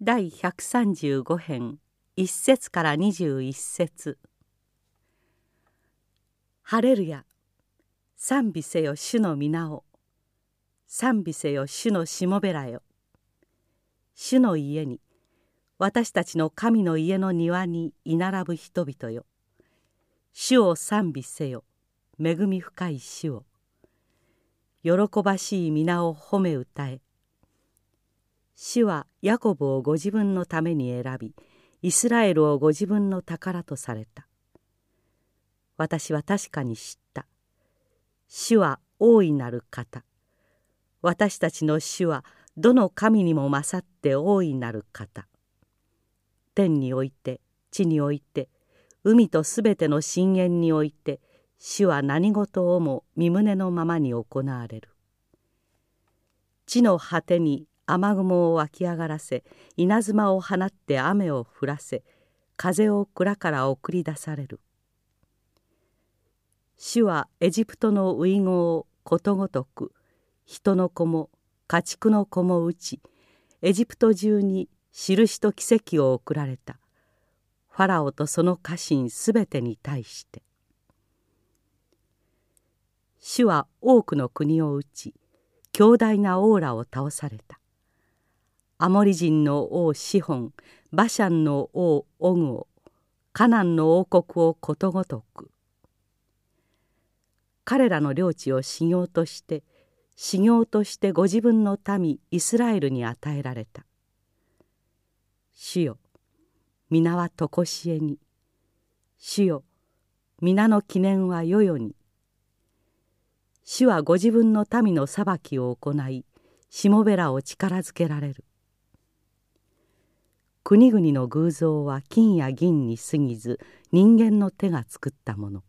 第135編1節から21節。ハレルヤ賛美せよ主の皆を。賛美せよ主のしもべらよ。主の家に私たちの神の家の庭に居並ぶ人々よ。主を賛美せよ恵み深い主を。喜ばしい皆を褒め歌え。主はヤコブをご自分のために選びイスラエルをご自分の宝とされた。私は確かに知った。主は大いなる方。私たちの主はどの神にも勝って大いなる方。天において地において海とすべての深淵において主は何事をも身胸のままに行われる。地の果てに雨雲を湧き上がらせ稲妻を放って雨を降らせ風を蔵から送り出される。主はエジプトの遺語をことごとく人の子も家畜の子も打ちエジプト中に印と奇跡を送られた。ファラオとその家臣すべてに対して。主は多くの国を打ち強大なオーラを倒された。アモリ人の王シホンバシャンの王オグをカナンの王国をことごとく。彼らの領地を修行として修行としてご自分の民イスラエルに与えられた。主よ皆は常しえに。主よ皆の記念は世々に。主はご自分の民の裁きを行いしもべらを力づけられる。国々の偶像は金や銀に過ぎず人間の手が作ったもの。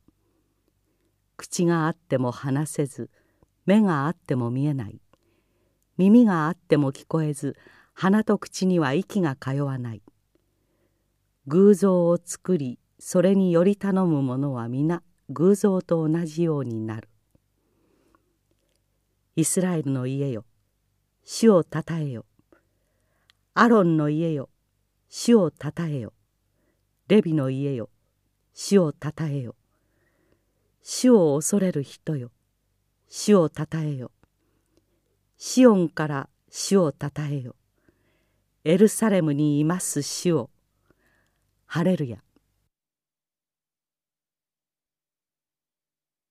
口があっても話せず目があっても見えない。耳があっても聞こえず鼻と口には息が通わない。偶像を作りそれにより頼む者は皆偶像と同じようになる。イスラエルの家よ主をたたえよ。アロンの家よ主をたたえよ。レビの家よ。主をたたえよ。主を恐れる人よ。主をたたえよ。シオンから主をたたえよ。エルサレムにいます主を。ハレルヤ。